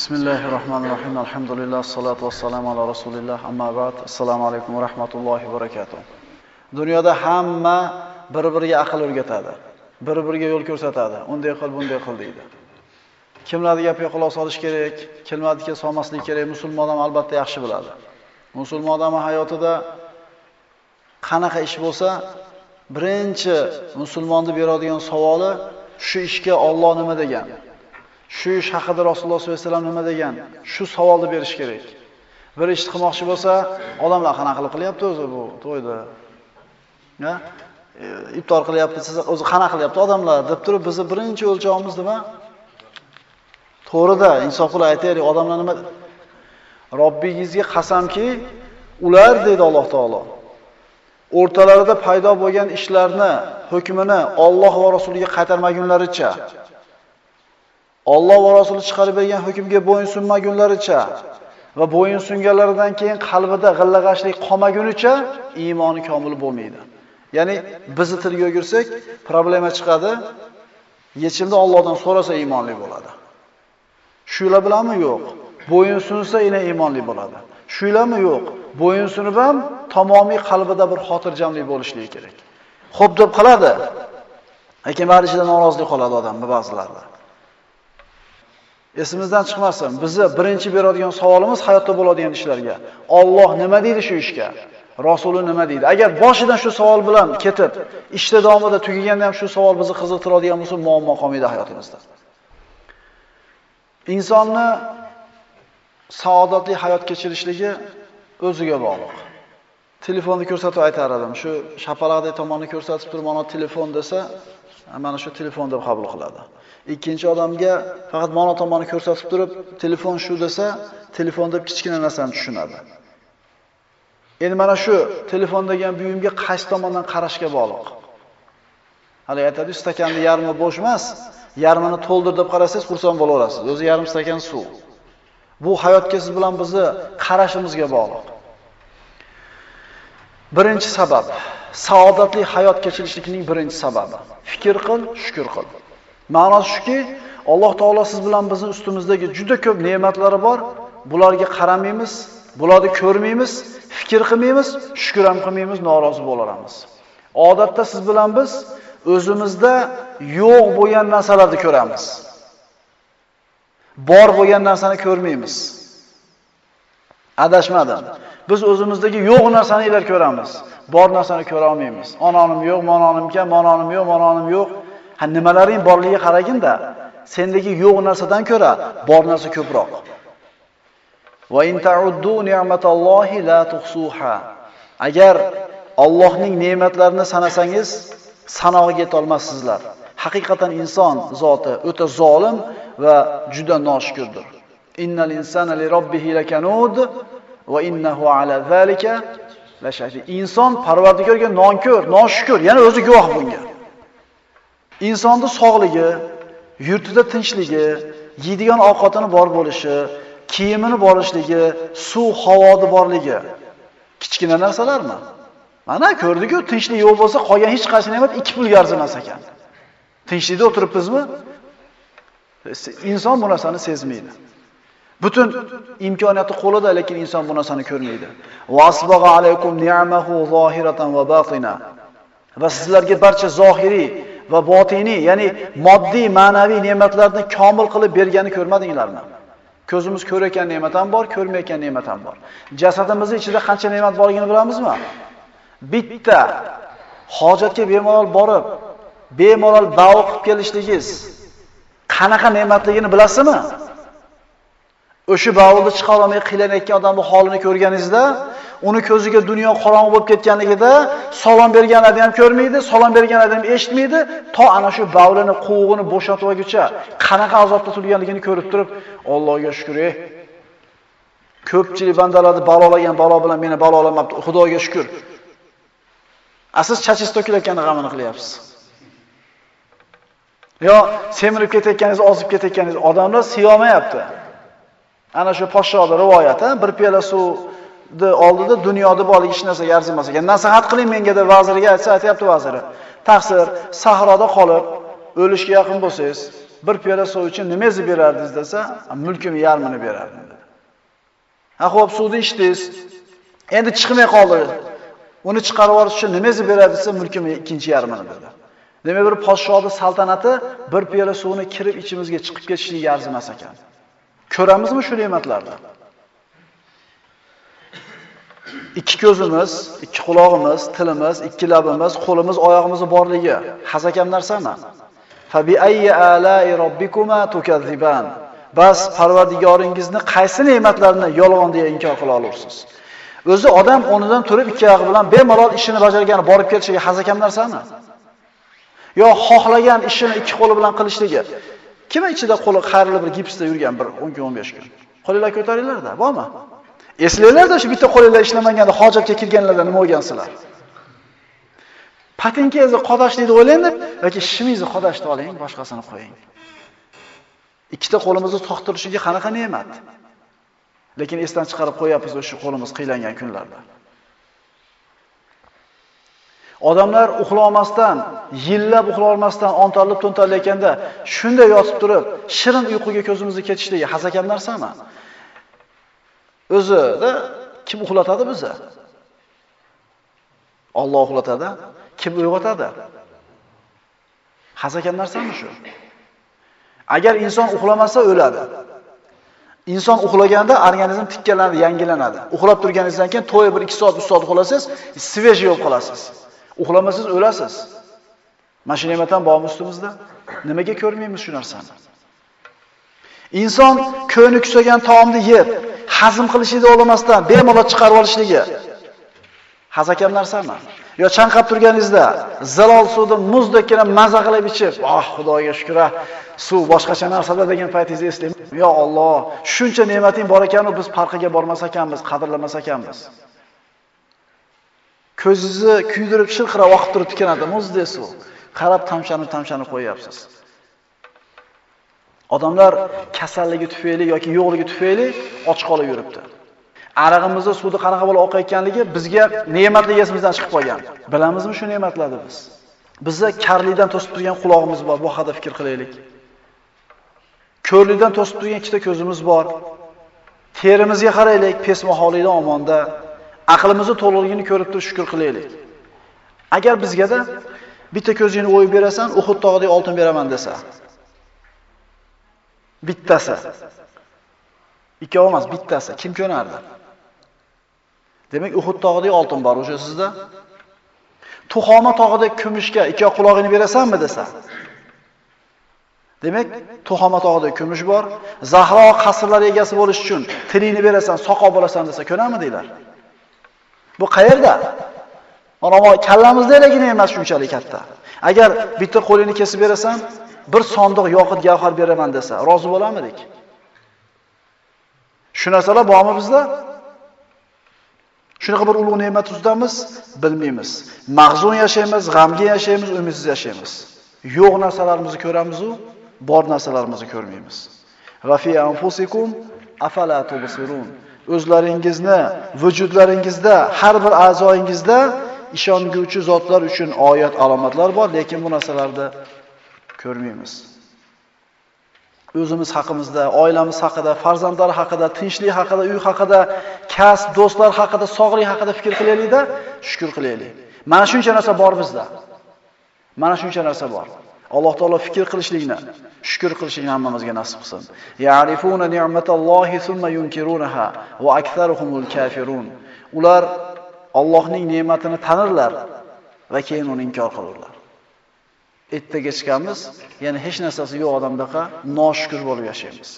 Bismillahirrahmanirrahim. Alhamdulillah, salatu vassalamu ala rasulillah. Amma ba'd. Assalomu alaykum va rahmatullohi va barakatuh. Dunyoda hamma bir-biriga aql o'rgatadi. Bir-biriga yo'l ko'rsatadi. Unday qil, bunday qil deydi. Kimlarga gapga quloq solish kerak, kimlarga solmaslik kerak, musulmon odam albatta yaxshi biladi. Musulmon odam hayotida qanaqa ish bo'lsa, birinchi musulmonni beradigan savoli shu ishga Alloh nima degan? Shu ish haqida Rasululloh sollallohu alayhi vasallam nima degan? Shu savolni berish kerak. Bir ishni qilmoqchi bo'lsa, odamlar qanaqa qilyapti o'zi bu to'yda? Ya? E, Iftor qilyapti, siz o'zi qanaqa qilyapti odamlar deb turib, bizni birinchi o'lchovimiz nima? To'g'rida insof qilib aytaylik, odamlar nima Robbingizga qasamki, ular deydi Alloh taolo. O'rtalarida paydo bo'lgan ishlarni hukmini Alloh va rasuliga qaytarmagunlaricha Alloh va rasuli chiqarib bergan hukmga bo'yinsunmagunlaricha va bo'yinsunganlaridan keyin qalbida g'illag'ashlik qolmagunicha iymoni komil bo'lmaydi. Ya'ni bizni tilga o'girsak, problema chiqadi. Yechimni Allohdan so'rasa iymonli bo'ladi. Shular bilanmi yo'q? Bo'yinsunsa yana iymonli bo'ladi. Shularmi yo'q? Bo'yinsunib ham tamomiy qalbida bir xotirjamlik bo'lishligi kerak. Xo'p deb qiladi. Lekin bari ichida norozilik qoladi odamni ba'zilarda. Esimizdan chiqmasin. Bizni birinchi beradigan savolimiz hayotda bo'ladigan ishlarga. Alloh nima deydi shu ishga? Rasuli nima deydi? Agar boshidan shu savol bilan ketib, ishda davomida tugaganda ham shu savol bizni qiziqtiradigan bo'lsa, muammo qolmaydi hayotimizda. Insonni saodatli hayot kechirishligi o'ziga bog'liq. Telefonni ko'rsatib aytar edim. Shu shapalaqdek tomonni ko'rsatib turib, mana telefon desa, mana shu telefon deb qabul qiladi. Ikkinchi odamga faqat mana tomonni ko'rsatib turib, telefon shu desa, telefon deb kichkina narsani tushunadi. Endi mana shu telefon degan buyumga qaysi tomondan qarashga bog'liq. Hali aytadiku stakanni yarmi bo'sh emas, yarmini to'ldir deb qarasangiz, xursand bo'laverasiz. O'zi yarim stakan suv. Bu hayotga siz bilan bizni qarashimizga bog'liq. Birinchi sabab saodatli hayot kechirishlikning birinchi sababi. Fikr qil, shukr qil. Ma'nosi shuki, Alloh taolo siz bilan bizning ustimizdagi juda ko'p ne'matlari bor. Bularga qaramaymiz, bularni ko'rmaymiz, fikr qilmaymiz, shukr ham qilmaymiz, norozi bo'laramiz. Odatda siz bilan biz o'zimizda yo'q bo'lgan narsalarni ko'ramiz. Bor bo'lgan narsani ko'rmaymiz. Adashmadim. Biz o'zimizdagi yo'q narsani ilar ko'ramiz. Bor narsani ko'ra olmaymiz. Ononim yo'q, mononim kam, mononim yo'q, mononim yo'q. Ha nimalaring borligiga qaraginda, sendagi yo'q narsadan ko'ra bor narsa ko'proq. Va in ta'uddu ni'matallohi la tuhsuha. Agar Allohning ne'matlarini sanasangiz, sanog'iga yetolmassizlar. Haqiqatan inson zoti o'ta zolim va juda noshukurdir. Innal insana li robbihi lakanud va innahu ala zalika lashahid. Inson Parvardigorga nonko'r, noshukur, yana o'zi guvoh bunga. Insonni sog'ligi, yurtida tinchligi, yeydigan ovqatini bor bo'lishi, kiyimini borishligi, suv, havodi borligi kichkina narsalarmi? Mana ko'rdik-ku, tinchlik yo'q bo'lsa, qolgan hech qaysi ne'mat ikki pulga arzimas ekan. Tinchlikda o'tiribmizmi? Inson bu narsani sezmaydi. Butun imkoniyati qo'lida, lekin inson bu narsani ko'rmaydi. Vasbagha alaykum ni'amahu zohiratan va batina. Va sizlarga barcha zohiriy va botiniy, ya'ni moddiy, ma'naviy ne'matlarni komil qilib bergani ko'rmadinglarmi? Ko'zimiz ko'rayotgan ne'mat ham bor, ko'rmayotgan ne'mat ham bor. Jasadimizning ichida qancha ne'mat borligini bilamizmi? Bitta hojatga bemalol borib, bemalol da'vo qilib kelishligingiz qanaqa ne'matligini bilasizmi? O'sha bavulni chiqa olmay qiynalgan odamning holini ko'rganingizda, uni ko'ziga dunyo qorong'i bo'lib ketganligida salom berganlarni ham ko'rmaydi, salom bergan odam eshitmaydi, to ana shu bavlini quvug'ini bo'shatib olguncha qanaqa azobda turganligini ko'rib turib, Allohga shukr, ey. Ko'pchilik bandalarni balolagan balo bilan meni balolamabdi, Xudoga shukr. Asiz chachingiz to'kilayotganini g'amini qilyapsiz. Yo, semirib ketayotganingiz, ozib ketayotganingiz odamlar siyomayapti. Ana shu poshshoda rivoyati, bir piyola suvni oldida dunyoda borlik hech narsaga arzimas ekan. Nasihat qiling menga deb vaziriga aytsa, aytayapti vaziri. Taqsir, sahroda qolib, o'lishga yaqin bo'lsangiz, bir piyola suv uchun nimangizni berardingiz desa, mulkimni yarmini berardim dedi. Ha, xo'p, suvni ichdingiz. Endi chiqmay qoldi. Uni chiqarib yuborish uchun nimangizni beradi desa, mulkimni ikkinchi yarmini dedi. Demak, bir podshohning saltanati bir piyola suvni kirib ichimizga chiqib ketishligiga arzimas ekan. Ko'ramizmi shu ne'matlarni? ikki ko'zimiz, ikki quloqimiz, tilimiz, ikki labimiz, qo'limiz, oyog'imiz borligi hazakam narsami? Fabi ayyi ala'i robbikuma tukazziban. Bas Parvardigoringizni qaysi ne'matlarini yolg'on deya inkor qila olursiz? O'zi odam o'rnidan turib ikki oyog'i bilan bemalol ishini bajargani borib kelishiga hazakam narsami? Yo xohlagan ishini ikki qo'li bilan qilishligi. Kim ichida qo'li qayrilib bir gipsda yurgan bir 10 kun, 15 kun? Qo'linglar ko'taringlarda, bormi? Eslanglarda shu bitta qo'linglar ishlamaganda hojatga kirganlarda nima bo'lgansizlar? Patinkangizni qodashlikni o'ylang yoki shimingizni qodashni oling, boshqasini qo'ying. Ikkita qo'limizni to'xtirishiga qanaqa ne'mat. Lekin esdan chiqarib qo'yapmiz o'sha qo'limiz qiylangan kunlarda. Odamlar uxlamasdan, yillab uxlamasdan ontarilib to'ntarlayotganda shunday yotib turib, shirin uyquga ko'zimizni ketishligi hazakam narsami? O'zida kim uxlatadi bizni? Alloh uxlatadi. Kim uyg'otadi? Hazakam narsami shu? Agar inson uxlamasa o'ladi. Inson uxlaganda organizm tikkalanadi, yangilanadi. Uxlab turganingizdan keyin to'y bir 2 soat, 3 soat uxlasangiz, svejiy bo'lib qolasiz. Uxlamasangiz o'lasiz. Mana shu ne'matdan bormi ustimizda? Nimaga ko'rmaymiz shu narsani? Inson ko'ni kusagan taomni yeb, hazm qilishida o'lamasdan bemalol chiqarib olishligi hazakam narsami? Yo chanqab turganingizda zalol suvni muzdekkina maza qilib ichib, "Ah, Xudoga shukr, suv boshqacha narsada" degan paytingizni eslang. Yo Alloh, shuncha ne'mating bor ekan, biz farqiga bormas ekanmiz, qadrlamas ekanmiz. Ko'zingizni kuydirib, shilqirab oqib turib tikanadi muzdek suv. Qarab tamshanib-tamshanib qo'yapsiz. Odamlar kasalligi tufayli yoki yo'qligi tufayli och qolib yuribdi. Arag'imizni suvni qanaqa bo'lib oqayotganligi bizga ne'matli esimizdan chiqib qolgan. Bilamizmi shu ne'matlarni biz? bizni karlikdan to'sib turgan quloqimiz bor, bu haqida fikr qilaylik. Ko'rlikdan to'sib turgan ikkita ko'zimiz bor. Terimizga qaraylik, pesmaholikdan omonda. Aqlimizni to'liqligini ko'rib turib shukr qilaylik. Agar bizga-da bitta ko'zingni o'yib berasan, Uhud tog'idagi oltin beraman desa, bittasi. Ikkovi emas, bittasi. Kim ko'nardi? Demak, Uhud tog'idagi oltin bor o'sha sizda. Tuhoma tog'ida kumushga ikki quloqini berasanmi desa. Demak, Tuhoma tog'ida kumush bor. Zahro qasrlar egasi bo'lish uchun tilingni berasan, soqoq bo'lasan desa, ko'nami deylar. Bu qayerda? Mana kallamizdagina emas shunchalik katta. Agar bitta qo'lini kesib berasan, bir sondiq yoqut gavhar beraman desa, rozi bo'lamidik? Shu narsalar bormi bizda? Shunaqa bir ulug' ne'mat ustamiz, bilmaymiz. Mag'zun yashaymiz, g'amga yashaymiz, umidsiz yashaymiz. Yo'q narsalarimizni ko'ramiz-u, bor narsalarimizni ko'rmaymiz. Va fi anfusikum afala tubsirun. O'zlaringizni, vujudlaringizda, har bir a'zoingizda ishonguvchi zotlar uchun oyat alomatlar bor, lekin bu narsalarni ko'rmaymiz. O'zimiz haqimizda, oilamiz haqida, farzandlar haqida, tinchlik haqida, uy haqida, kasb, do'stlar haqida, sog'lik haqida fikr qilaylik-da, shukr qilaylik. Mana shuncha narsa bor bizda. Mana shuncha narsa bor. Alloh taolo fikr qilishlikni, shukr qilishlikni hammamizga nasib qilsin. Ya'rifuna ni'matallohi thumma yunkirunaha va aktharuhumul kafirun. Ular Allohning ne'matini tanirlar va keyin uni inkor qilurlar. ertaga chiqamiz, ya'ni hech narsasi yo'q odamdaqa noshukr bo'lib yashaymiz.